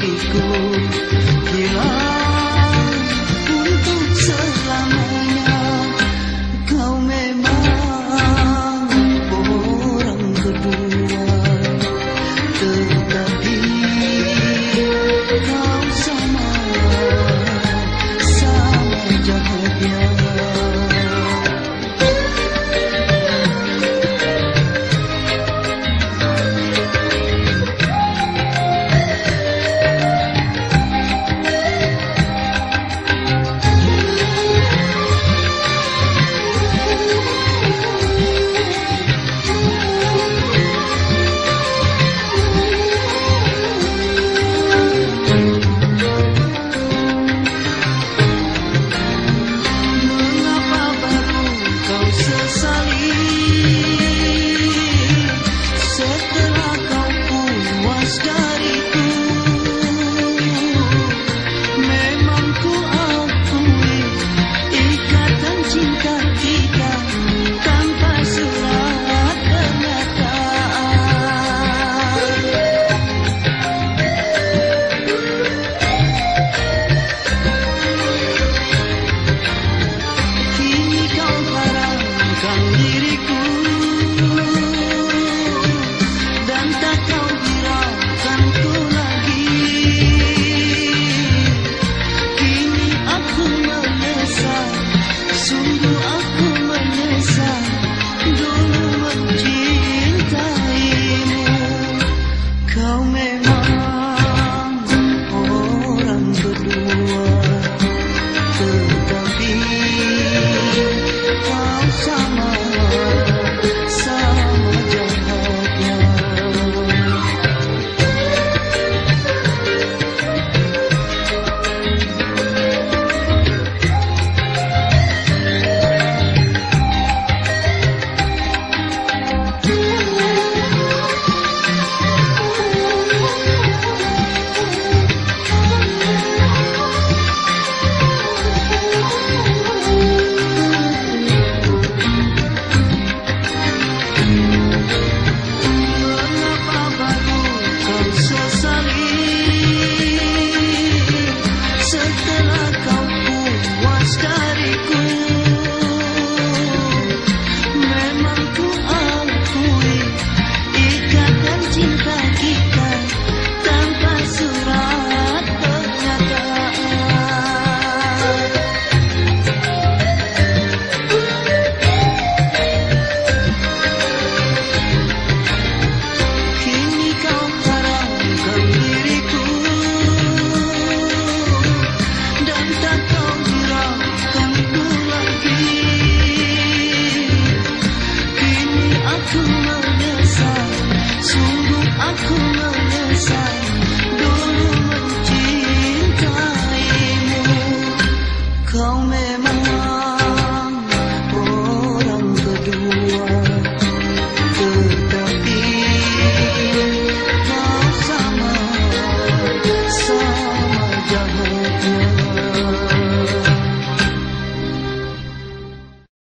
Ladies School. Come